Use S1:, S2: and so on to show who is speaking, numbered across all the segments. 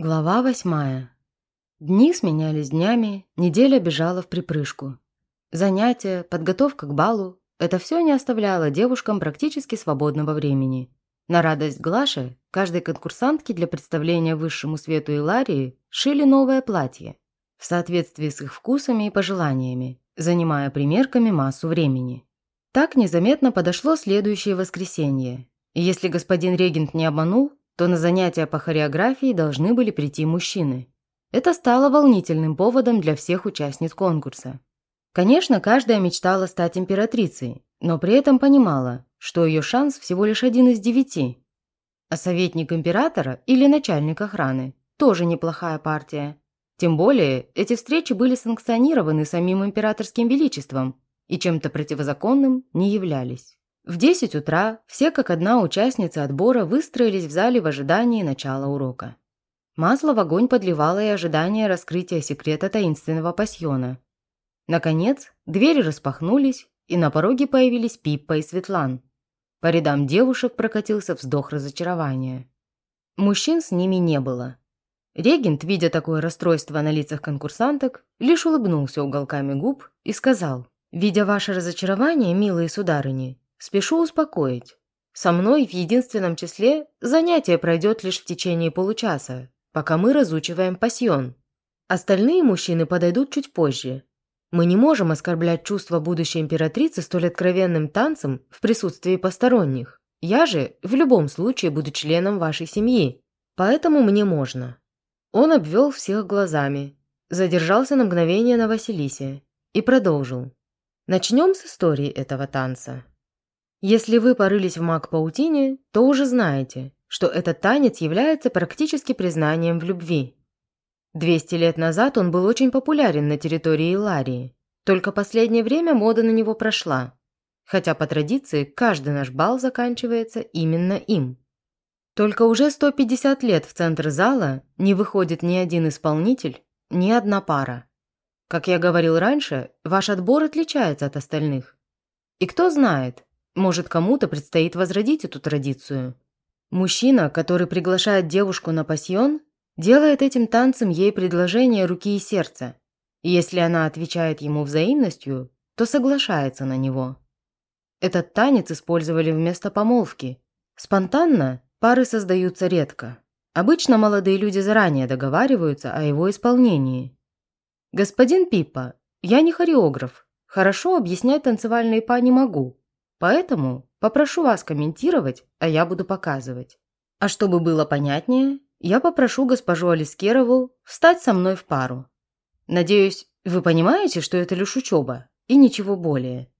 S1: Глава восьмая. Дни сменялись днями, неделя бежала в припрыжку. Занятия, подготовка к балу – это все не оставляло девушкам практически свободного времени. На радость Глаше, каждой конкурсантке для представления высшему свету Иларии шили новое платье в соответствии с их вкусами и пожеланиями, занимая примерками массу времени. Так незаметно подошло следующее воскресенье. И если господин регент не обманул, то на занятия по хореографии должны были прийти мужчины. Это стало волнительным поводом для всех участниц конкурса. Конечно, каждая мечтала стать императрицей, но при этом понимала, что ее шанс всего лишь один из девяти. А советник императора или начальник охраны – тоже неплохая партия. Тем более, эти встречи были санкционированы самим императорским величеством и чем-то противозаконным не являлись. В 10 утра все как одна участницы отбора выстроились в зале в ожидании начала урока. Масло в огонь подливало и ожидание раскрытия секрета таинственного пасьона. Наконец, двери распахнулись, и на пороге появились Пиппа и Светлан. По рядам девушек прокатился вздох разочарования. Мужчин с ними не было. Регент, видя такое расстройство на лицах конкурсанток, лишь улыбнулся уголками губ и сказал, «Видя ваше разочарование, милые сударыни, Спешу успокоить. Со мной в единственном числе занятие пройдет лишь в течение получаса, пока мы разучиваем пасьон. Остальные мужчины подойдут чуть позже. Мы не можем оскорблять чувства будущей императрицы столь откровенным танцем в присутствии посторонних. Я же в любом случае буду членом вашей семьи, поэтому мне можно». Он обвел всех глазами, задержался на мгновение на Василисе и продолжил. Начнем с истории этого танца. Если вы порылись в маг-паутине, то уже знаете, что этот танец является практически признанием в любви. 200 лет назад он был очень популярен на территории Иларии, только последнее время мода на него прошла, хотя по традиции каждый наш бал заканчивается именно им. Только уже 150 лет в центр зала не выходит ни один исполнитель, ни одна пара. Как я говорил раньше, ваш отбор отличается от остальных. И кто знает, может, кому-то предстоит возродить эту традицию. Мужчина, который приглашает девушку на пасьон, делает этим танцем ей предложение руки и сердца. Если она отвечает ему взаимностью, то соглашается на него. Этот танец использовали вместо помолвки. Спонтанно пары создаются редко. Обычно молодые люди заранее договариваются о его исполнении. «Господин Пиппа, я не хореограф. Хорошо объяснять танцевальные па не могу. Поэтому попрошу вас комментировать, а я буду показывать. А чтобы было понятнее, я попрошу госпожу Алискерову встать со мной в пару. Надеюсь, вы понимаете, что это лишь учеба и ничего более».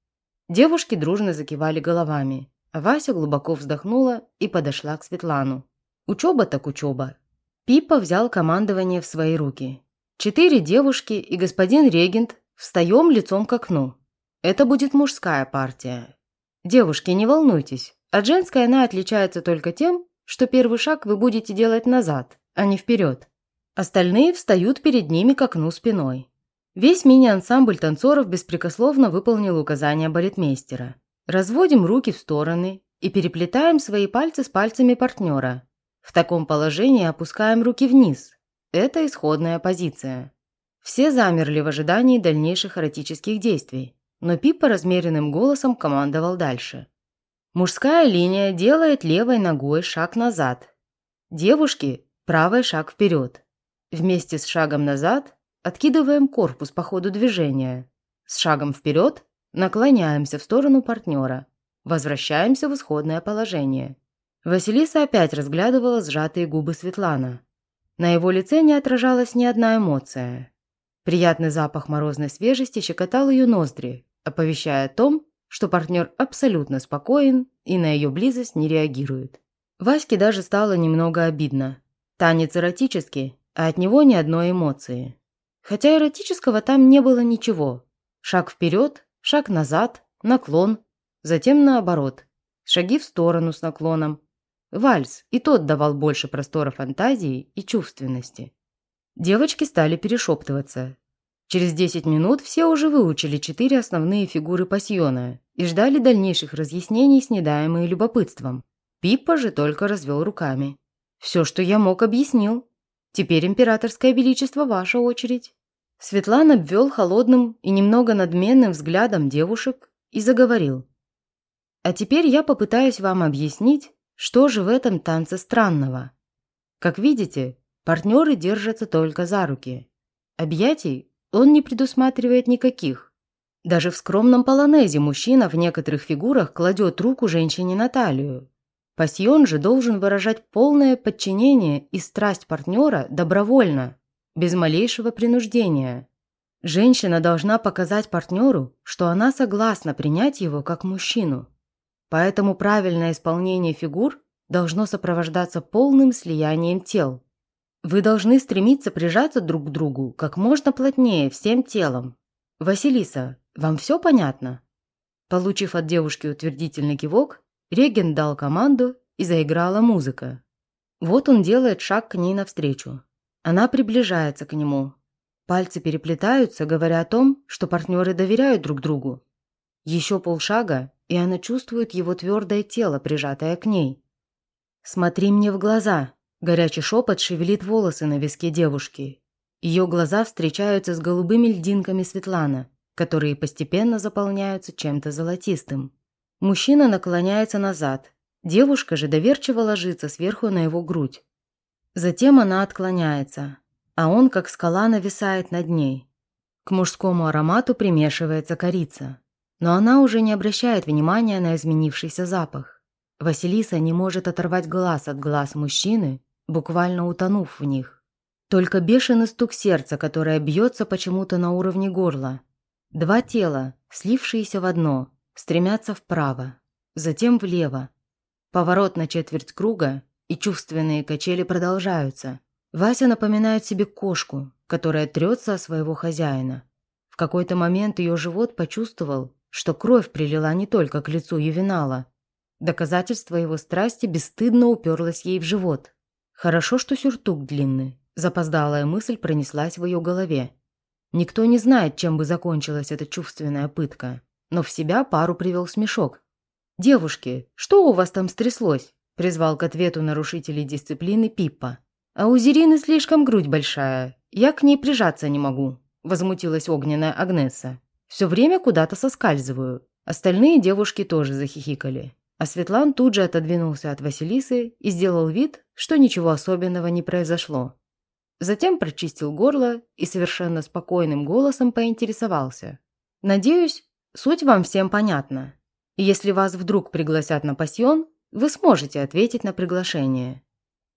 S1: Девушки дружно закивали головами, Вася глубоко вздохнула и подошла к Светлану. Учеба так учеба. Пипа взял командование в свои руки. Четыре девушки и господин регент встаем лицом к окну. Это будет мужская партия, Девушки, не волнуйтесь, от женской она отличается только тем, что первый шаг вы будете делать назад, а не вперед. Остальные встают перед ними к окну спиной. Весь мини-ансамбль танцоров беспрекословно выполнил указания балетмейстера. Разводим руки в стороны и переплетаем свои пальцы с пальцами партнера. В таком положении опускаем руки вниз. Это исходная позиция. Все замерли в ожидании дальнейших эротических действий но Пиппа размеренным голосом командовал дальше. Мужская линия делает левой ногой шаг назад. Девушки – правый шаг вперед. Вместе с шагом назад откидываем корпус по ходу движения. С шагом вперед наклоняемся в сторону партнера. Возвращаемся в исходное положение. Василиса опять разглядывала сжатые губы Светлана. На его лице не отражалась ни одна эмоция. Приятный запах морозной свежести щекотал ее ноздри, оповещая о том, что партнер абсолютно спокоен и на ее близость не реагирует. Ваське даже стало немного обидно. Танец эротический, а от него ни одной эмоции. Хотя эротического там не было ничего. Шаг вперед, шаг назад, наклон, затем наоборот. Шаги в сторону с наклоном. Вальс, и тот давал больше простора фантазии и чувственности. Девочки стали перешептываться, Через 10 минут все уже выучили четыре основные фигуры пасьона и ждали дальнейших разъяснений с недаемой любопытством. Пиппа же только развел руками. «Все, что я мог, объяснил. Теперь, императорское величество, ваша очередь». Светлана обвел холодным и немного надменным взглядом девушек и заговорил. «А теперь я попытаюсь вам объяснить, что же в этом танце странного. Как видите, партнеры держатся только за руки. Объятий он не предусматривает никаких. Даже в скромном полонезе мужчина в некоторых фигурах кладет руку женщине на талию. Пассион же должен выражать полное подчинение и страсть партнера добровольно, без малейшего принуждения. Женщина должна показать партнеру, что она согласна принять его как мужчину. Поэтому правильное исполнение фигур должно сопровождаться полным слиянием тел. Вы должны стремиться прижаться друг к другу как можно плотнее всем телом. Василиса, вам все понятно? Получив от девушки утвердительный кивок, регент дал команду и заиграла музыка. Вот он делает шаг к ней навстречу. Она приближается к нему. Пальцы переплетаются, говоря о том, что партнеры доверяют друг другу. Еще полшага, и она чувствует его твердое тело, прижатое к ней. «Смотри мне в глаза!» Горячий шепот шевелит волосы на виске девушки. Ее глаза встречаются с голубыми льдинками Светлана, которые постепенно заполняются чем-то золотистым. Мужчина наклоняется назад. Девушка же доверчиво ложится сверху на его грудь. Затем она отклоняется, а он, как скала, нависает над ней. К мужскому аромату примешивается корица. Но она уже не обращает внимания на изменившийся запах. Василиса не может оторвать глаз от глаз мужчины, буквально утонув в них. Только бешеный стук сердца, которое бьется почему-то на уровне горла. Два тела, слившиеся в одно, стремятся вправо, затем влево. Поворот на четверть круга, и чувственные качели продолжаются. Вася напоминает себе кошку, которая трется о своего хозяина. В какой-то момент ее живот почувствовал, что кровь прилила не только к лицу Ювенала. Доказательство его страсти бесстыдно уперлось ей в живот. Хорошо, что сюртук длинный. Запоздалая мысль пронеслась в ее голове. Никто не знает, чем бы закончилась эта чувственная пытка, но в себя пару привел смешок. «Девушки, что у вас там стряслось?» – призвал к ответу нарушителей дисциплины Пиппа. «А у Зерины слишком грудь большая, я к ней прижаться не могу», – возмутилась огненная Агнеса. Все время куда-то соскальзываю. Остальные девушки тоже захихикали. А Светлан тут же отодвинулся от Василисы и сделал вид, что ничего особенного не произошло. Затем прочистил горло и совершенно спокойным голосом поинтересовался. «Надеюсь, суть вам всем понятна. Если вас вдруг пригласят на пасьон, вы сможете ответить на приглашение».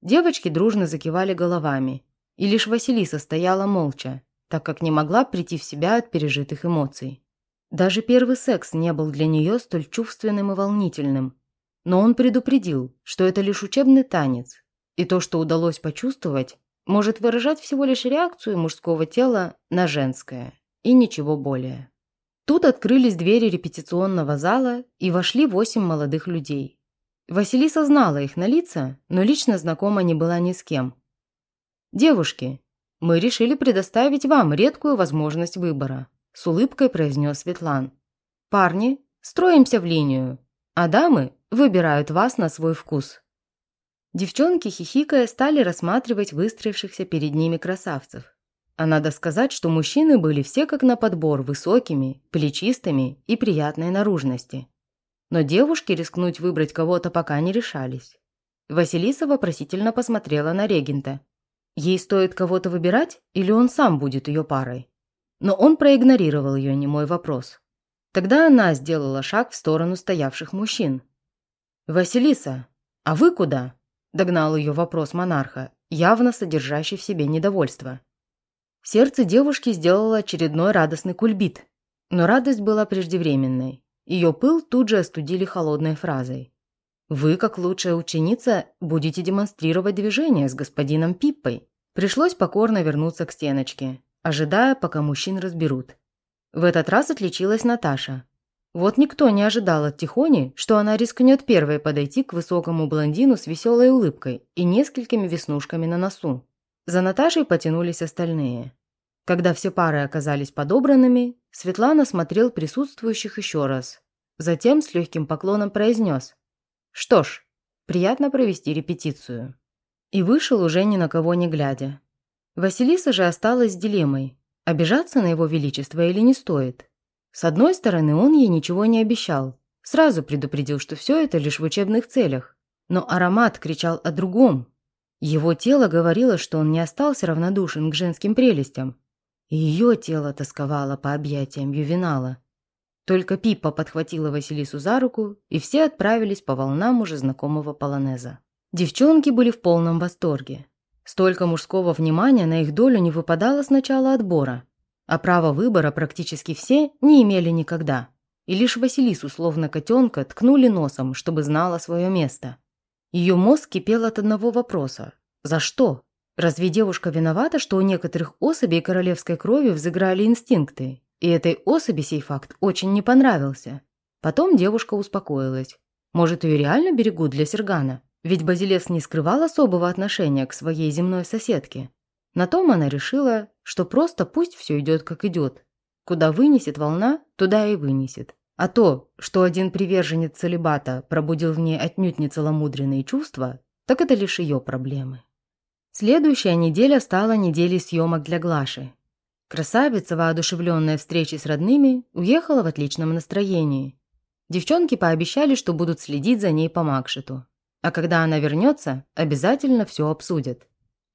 S1: Девочки дружно закивали головами, и лишь Василиса стояла молча, так как не могла прийти в себя от пережитых эмоций. Даже первый секс не был для нее столь чувственным и волнительным. Но он предупредил, что это лишь учебный танец, и то, что удалось почувствовать, может выражать всего лишь реакцию мужского тела на женское, и ничего более. Тут открылись двери репетиционного зала, и вошли восемь молодых людей. Василиса знала их на лица, но лично знакома не была ни с кем. «Девушки, мы решили предоставить вам редкую возможность выбора», – с улыбкой произнес Светлан. «Парни, строимся в линию, а дамы выбирают вас на свой вкус». Девчонки, хихикая, стали рассматривать выстроившихся перед ними красавцев. А надо сказать, что мужчины были все как на подбор высокими, плечистыми и приятной наружности. Но девушки рискнуть выбрать кого-то пока не решались. Василиса вопросительно посмотрела на регента. Ей стоит кого-то выбирать, или он сам будет ее парой? Но он проигнорировал ее немой вопрос. Тогда она сделала шаг в сторону стоявших мужчин. «Василиса, а вы куда?» – догнал ее вопрос монарха, явно содержащий в себе недовольство. Сердце девушки сделало очередной радостный кульбит, но радость была преждевременной. Ее пыл тут же остудили холодной фразой. Вы, как лучшая ученица, будете демонстрировать движение с господином Пиппой. Пришлось покорно вернуться к стеночке, ожидая, пока мужчин разберут. В этот раз отличилась Наташа. Вот никто не ожидал от Тихони, что она рискнет первой подойти к высокому блондину с веселой улыбкой и несколькими веснушками на носу. За Наташей потянулись остальные. Когда все пары оказались подобранными, Светлана смотрел присутствующих еще раз. Затем с легким поклоном произнес – что ж, приятно провести репетицию. И вышел уже ни на кого не глядя. Василиса же осталась с дилеммой, обижаться на его величество или не стоит. С одной стороны, он ей ничего не обещал, сразу предупредил, что все это лишь в учебных целях. Но аромат кричал о другом. Его тело говорило, что он не остался равнодушен к женским прелестям. Ее тело тосковало по объятиям Ювенала. Только Пиппа подхватила Василису за руку, и все отправились по волнам уже знакомого полонеза. Девчонки были в полном восторге. Столько мужского внимания на их долю не выпадало с начала отбора, а право выбора практически все не имели никогда. И лишь Василису, словно котенка, ткнули носом, чтобы знала свое место. Ее мозг кипел от одного вопроса. За что? Разве девушка виновата, что у некоторых особей королевской крови взыграли инстинкты? И этой особи сей факт очень не понравился. Потом девушка успокоилась. Может, ее реально берегут для Сергана? Ведь Базилевс не скрывал особого отношения к своей земной соседке. На том она решила, что просто пусть все идет как идет. Куда вынесет волна, туда и вынесет. А то, что один приверженец целебата пробудил в ней отнюдь не целомудренные чувства, так это лишь ее проблемы. Следующая неделя стала неделей съемок для Глаши. Красавица, воодушевленная встречей с родными, уехала в отличном настроении. Девчонки пообещали, что будут следить за ней по Макшету. А когда она вернется, обязательно все обсудят.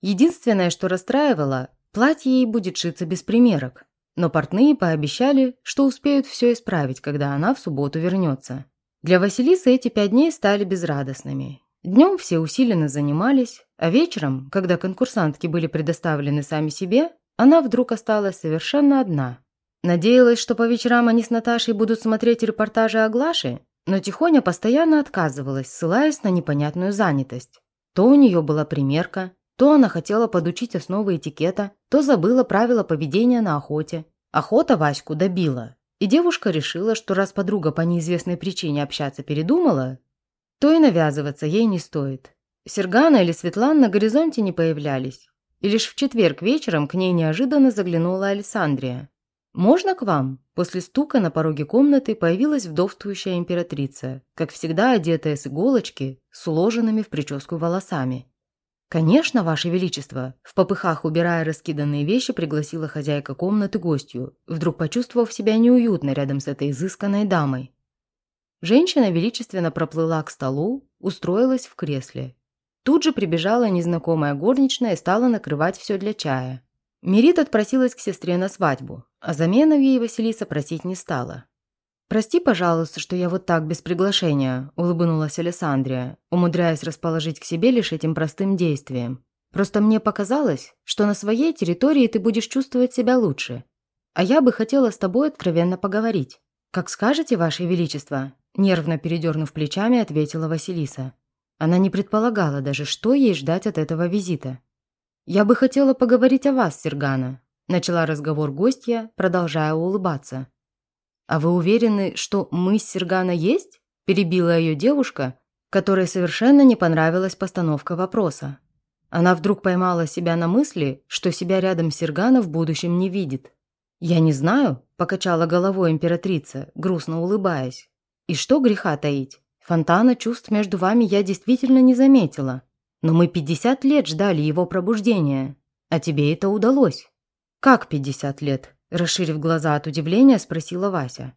S1: Единственное, что расстраивало, платье ей будет шиться без примерок. Но портные пообещали, что успеют все исправить, когда она в субботу вернется. Для Василисы эти пять дней стали безрадостными. Днем все усиленно занимались, а вечером, когда конкурсантки были предоставлены сами себе, она вдруг осталась совершенно одна. Надеялась, что по вечерам они с Наташей будут смотреть репортажи о Глаше, но Тихоня постоянно отказывалась, ссылаясь на непонятную занятость. То у нее была примерка, то она хотела подучить основы этикета, то забыла правила поведения на охоте. Охота Ваську добила. И девушка решила, что раз подруга по неизвестной причине общаться передумала, то и навязываться ей не стоит. Сергана или Светлана на горизонте не появлялись. И лишь в четверг вечером к ней неожиданно заглянула Александрия. «Можно к вам?» После стука на пороге комнаты появилась вдовствующая императрица, как всегда одетая с иголочки, с уложенными в прическу волосами. «Конечно, Ваше Величество!» В попыхах, убирая раскиданные вещи, пригласила хозяйка комнаты гостью, вдруг почувствовав себя неуютно рядом с этой изысканной дамой. Женщина величественно проплыла к столу, устроилась в кресле. Тут же прибежала незнакомая горничная и стала накрывать все для чая. Мерит отпросилась к сестре на свадьбу, а замену ей Василиса просить не стала. «Прости, пожалуйста, что я вот так без приглашения», – улыбнулась Александрия, умудряясь расположить к себе лишь этим простым действием. «Просто мне показалось, что на своей территории ты будешь чувствовать себя лучше. А я бы хотела с тобой откровенно поговорить. Как скажете, Ваше Величество?» – нервно передернув плечами, ответила Василиса. Она не предполагала даже, что ей ждать от этого визита. «Я бы хотела поговорить о вас, Сергана», – начала разговор гостья, продолжая улыбаться. «А вы уверены, что мы с Сергана есть?» – перебила ее девушка, которой совершенно не понравилась постановка вопроса. Она вдруг поймала себя на мысли, что себя рядом Сергана в будущем не видит. «Я не знаю», – покачала головой императрица, грустно улыбаясь. «И что греха таить? Фонтана чувств между вами я действительно не заметила. Но мы 50 лет ждали его пробуждения, а тебе это удалось». «Как 50 лет?» – расширив глаза от удивления, спросила Вася.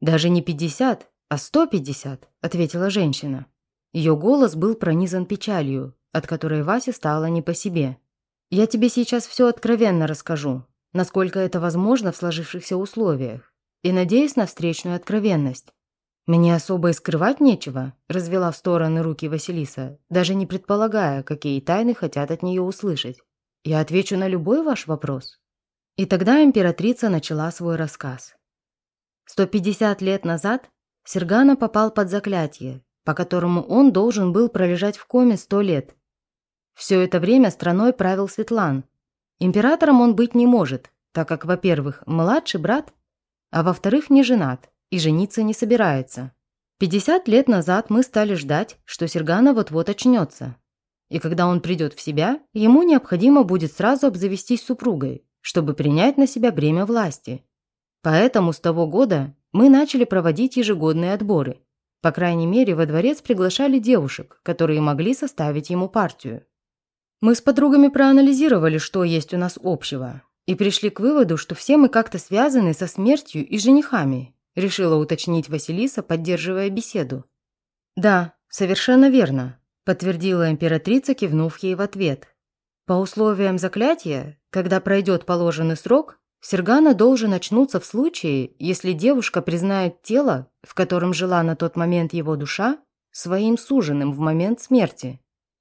S1: «Даже не 50, а 150», – ответила женщина. Ее голос был пронизан печалью, от которой Васе стало не по себе. «Я тебе сейчас все откровенно расскажу, насколько это возможно в сложившихся условиях, и надеюсь на встречную откровенность. «Мне особо и скрывать нечего», – развела в стороны руки Василиса, даже не предполагая, какие тайны хотят от нее услышать. «Я отвечу на любой ваш вопрос». И тогда императрица начала свой рассказ. 150 лет назад Сергана попал под заклятие, по которому он должен был пролежать в коме сто лет. Все это время страной правил Светлан. Императором он быть не может, так как, во-первых, младший брат, а во-вторых, не женат и жениться не собирается. 50 лет назад мы стали ждать, что Сергана вот-вот очнется. И когда он придет в себя, ему необходимо будет сразу обзавестись супругой, чтобы принять на себя бремя власти. Поэтому с того года мы начали проводить ежегодные отборы. По крайней мере, во дворец приглашали девушек, которые могли составить ему партию. Мы с подругами проанализировали, что есть у нас общего, и пришли к выводу, что все мы как-то связаны со смертью и женихами, решила уточнить Василиса, поддерживая беседу. Да, совершенно верно, подтвердила императрица, кивнув ей в ответ. По условиям заклятия, когда пройдет положенный срок, Сергана должен очнуться в случае, если девушка признает тело, в котором жила на тот момент его душа, своим суженым в момент смерти.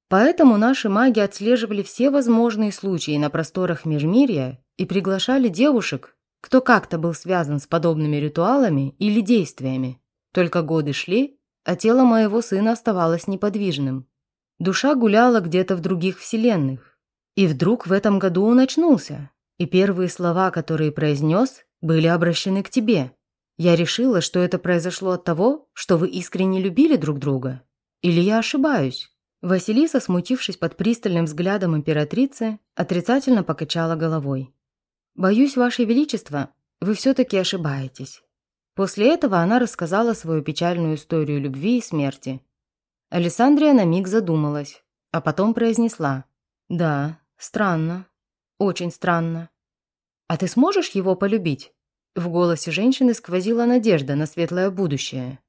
S1: Поэтому наши маги отслеживали все возможные случаи на просторах Межмирья и приглашали девушек, кто как-то был связан с подобными ритуалами или действиями. Только годы шли, а тело моего сына оставалось неподвижным. Душа гуляла где-то в других вселенных. И вдруг в этом году он очнулся, и первые слова, которые произнес, были обращены к тебе. Я решила, что это произошло от того, что вы искренне любили друг друга. Или я ошибаюсь?» Василиса, смутившись под пристальным взглядом императрицы, отрицательно покачала головой. «Боюсь, Ваше Величество, вы все-таки ошибаетесь». После этого она рассказала свою печальную историю любви и смерти. Александрия на миг задумалась, а потом произнесла. «Да, странно. Очень странно. А ты сможешь его полюбить?» В голосе женщины сквозила надежда на светлое будущее.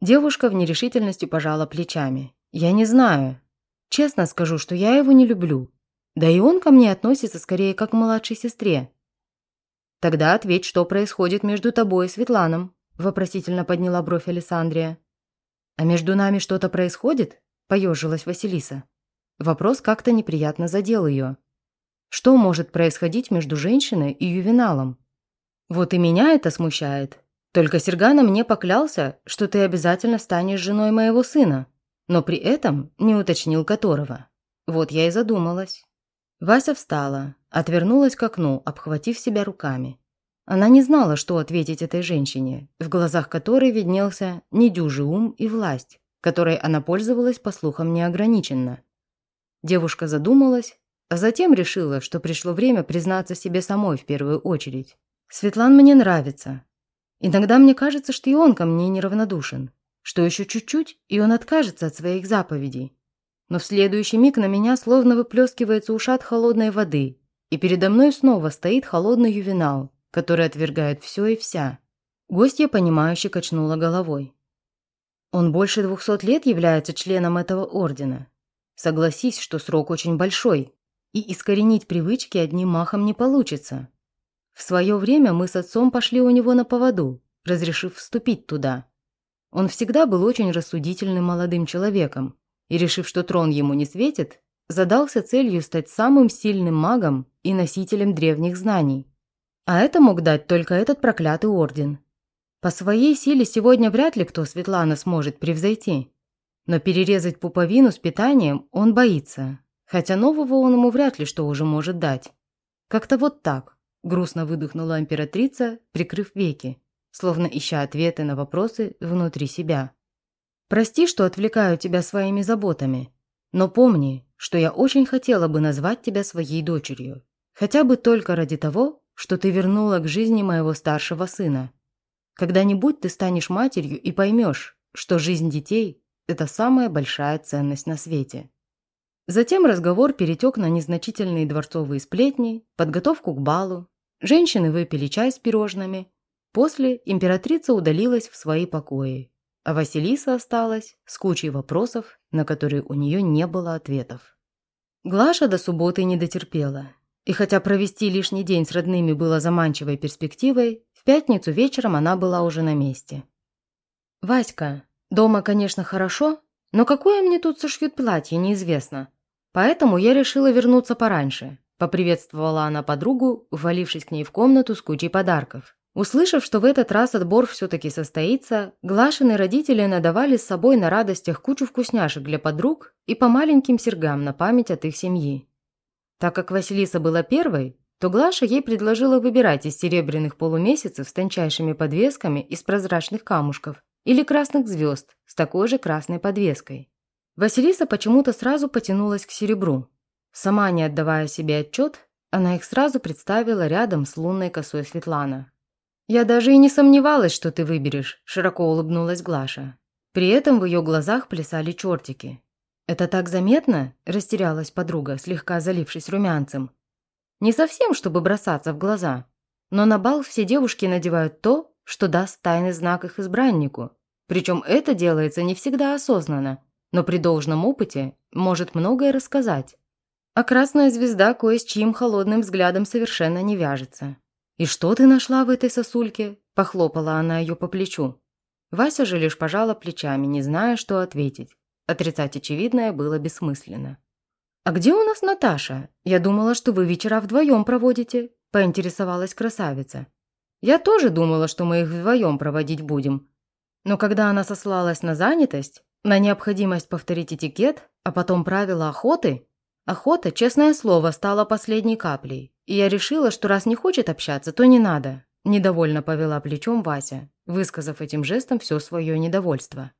S1: Девушка в нерешительности пожала плечами. «Я не знаю. Честно скажу, что я его не люблю. Да и он ко мне относится скорее как к младшей сестре. «Тогда ответь, что происходит между тобой и Светланом», – вопросительно подняла бровь Александрия. «А между нами что-то происходит?» – поежилась Василиса. Вопрос как-то неприятно задел ее. Что может происходить между женщиной и ювеналом? Вот и меня это смущает. Только Сергана мне поклялся, что ты обязательно станешь женой моего сына, но при этом не уточнил которого. Вот я и задумалась. Вася встала, отвернулась к окну, обхватив себя руками. Она не знала, что ответить этой женщине, в глазах которой виднелся недюжий ум и власть, которой она пользовалась, по слухам, неограниченно. Девушка задумалась, а затем решила, что пришло время признаться себе самой в первую очередь. «Светлан мне нравится. Иногда мне кажется, что и он ко мне неравнодушен, что еще чуть-чуть, и он откажется от своих заповедей, но в следующий миг на меня словно выплескивается ушат холодной воды, и передо мной снова стоит холодный ювенал, который отвергает все и вся. Гостья, понимающе качнула головой. Он больше двухсот лет является членом этого ордена. Согласись, что срок очень большой, и искоренить привычки одним махом не получится. В свое время мы с отцом пошли у него на поводу, разрешив вступить туда. Он всегда был очень рассудительным молодым человеком, и, решив, что трон ему не светит, задался целью стать самым сильным магом и носителем древних знаний. А это мог дать только этот проклятый орден. По своей силе сегодня вряд ли кто Светлана сможет превзойти. Но перерезать пуповину с питанием он боится, хотя нового он ему вряд ли что уже может дать. Как-то вот так, грустно выдохнула императрица, прикрыв веки, словно ища ответы на вопросы внутри себя. Прости, что отвлекаю тебя своими заботами, но помни, что я очень хотела бы назвать тебя своей дочерью. Хотя бы только ради того, что ты вернула к жизни моего старшего сына. Когда-нибудь ты станешь матерью и поймешь, что жизнь детей – это самая большая ценность на свете. Затем разговор перетек на незначительные дворцовые сплетни, подготовку к балу. Женщины выпили чай с пирожными. После императрица удалилась в свои покои, а Василиса осталась с кучей вопросов, на которые у нее не было ответов. Глаша до субботы не дотерпела. И хотя провести лишний день с родными было заманчивой перспективой, в пятницу вечером она была уже на месте. «Васька, дома, конечно, хорошо, но какое мне тут сошьют платье, неизвестно. Поэтому я решила вернуться пораньше», – поприветствовала она подругу, ввалившись к ней в комнату с кучей подарков. Услышав, что в этот раз отбор все-таки состоится, Глашины родители надавали с собой на радостях кучу вкусняшек для подруг и по маленьким сергам на память от их семьи. Так как Василиса была первой, то Глаша ей предложила выбирать из серебряных полумесяцев с тончайшими подвесками из прозрачных камушков или красных звезд с такой же красной подвеской. Василиса почему-то сразу потянулась к серебру. Сама не отдавая себе отчет, она их сразу представила рядом с лунной косой Светлана. «Я даже и не сомневалась, что ты выберешь», – широко улыбнулась Глаша. При этом в ее глазах плясали чертики. «Это так заметно?» – растерялась подруга, слегка залившись румянцем. «Не совсем, чтобы бросаться в глаза, но на бал все девушки надевают то, что даст тайный знак их избраннику. Причем это делается не всегда осознанно, но при должном опыте может многое рассказать. А красная звезда кое с чьим холодным взглядом совершенно не вяжется. «И что ты нашла в этой сосульке?» – похлопала она ее по плечу. Вася же лишь пожала плечами, не зная, что ответить. Отрицать очевидное было бессмысленно. «А где у нас Наташа? Я думала, что вы вечера вдвоем проводите», – поинтересовалась красавица. «Я тоже думала, что мы их вдвоем проводить будем. Но когда она сослалась на занятость, на необходимость повторить этикет, а потом правила охоты, охота, честное слово, стала последней каплей. И я решила, что раз не хочет общаться, то не надо. Недовольно повела плечом Вася, высказав этим жестом все свое недовольство.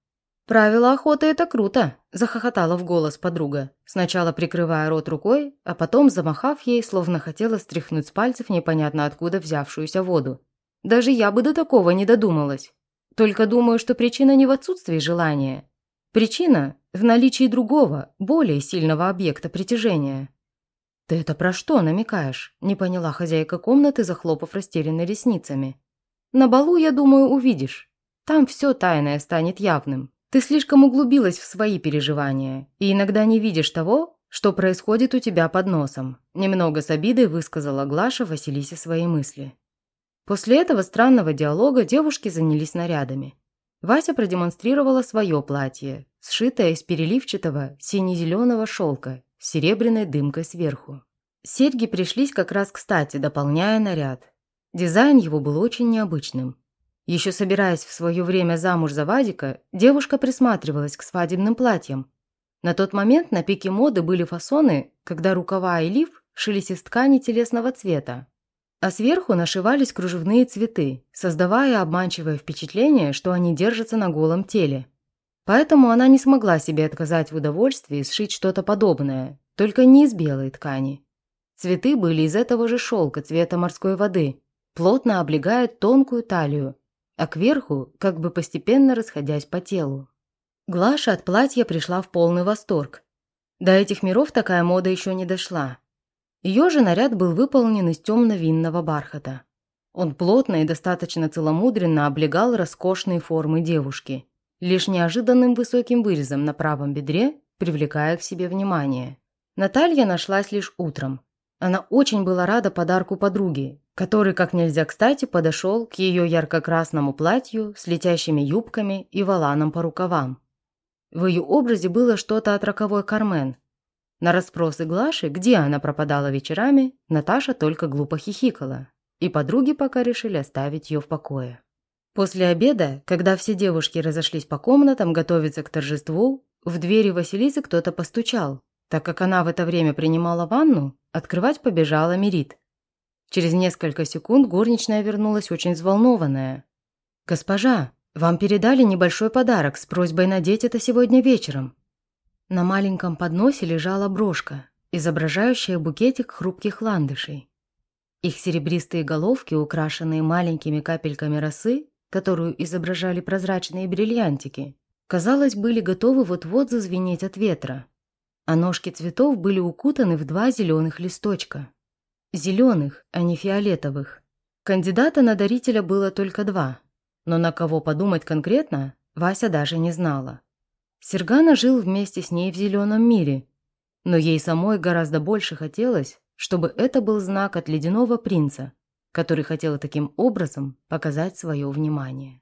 S1: «Правила охоты – это круто!» – захохотала в голос подруга, сначала прикрывая рот рукой, а потом замахав ей, словно хотела стряхнуть с пальцев непонятно откуда взявшуюся воду. «Даже я бы до такого не додумалась. Только думаю, что причина не в отсутствии желания. Причина в наличии другого, более сильного объекта притяжения. «Ты это про что намекаешь?» – не поняла хозяйка комнаты, захлопав растерянно ресницами. «На балу, я думаю, увидишь. Там все тайное станет явным. Ты слишком углубилась в свои переживания и иногда не видишь того, что происходит у тебя под носом», – немного с обидой высказала Глаша Василисе свои мысли. После этого странного диалога девушки занялись нарядами. Вася продемонстрировала свое платье, сшитое из переливчатого сине-зеленого шелка серебряной дымкой сверху. Серьги пришлись как раз кстати, дополняя наряд. Дизайн его был очень необычным. Еще собираясь в свое время замуж за Вадика, девушка присматривалась к свадебным платьям. На тот момент на пике моды были фасоны, когда рукава и лиф шились из ткани телесного цвета, а сверху нашивались кружевные цветы, создавая обманчивое впечатление, что они держатся на голом теле. Поэтому она не смогла себе отказать в удовольствии сшить что-то подобное, только не из белой ткани. Цветы были из этого же шелка цвета морской воды, плотно облегают тонкую талию, а кверху как бы постепенно расходясь по телу. Глаша от платья пришла в полный восторг. До этих миров такая мода еще не дошла. Ее же наряд был выполнен из темно-винного бархата. Он плотно и достаточно целомудренно облегал роскошные формы девушки, лишь неожиданным высоким вырезом на правом бедре, привлекая к себе внимание. Наталья нашлась лишь утром. Она очень была рада подарку подруги, который как нельзя кстати подошел к ее ярко-красному платью с летящими юбками и воланом по рукавам. В ее образе было что-то от роковой Кармен, на расспросы Глаши, где она пропадала вечерами, Наташа только глупо хихикала, и подруги пока решили оставить ее в покое. После обеда, когда все девушки разошлись по комнатам готовиться к торжеству, в двери Василисы кто-то постучал. Так как она в это время принимала ванну, открывать побежала Мерит. Через несколько секунд горничная вернулась очень взволнованная. «Госпожа, вам передали небольшой подарок с просьбой надеть это сегодня вечером. На маленьком подносе лежала брошка, изображающая букетик хрупких ландышей. Их серебристые головки, украшенные маленькими капельками росы, которую изображали прозрачные бриллиантики, казалось, были готовы вот-вот зазвенеть от ветра. А ножки цветов были укутаны в два зеленых листочка. Зеленых, а не фиолетовых. Кандидата на дарителя было только два, но на кого подумать конкретно, Вася даже не знала. Сергана жил вместе с ней в зеленом мире, но ей самой гораздо больше хотелось, чтобы это был знак от ледяного принца, который хотел таким образом показать свое внимание.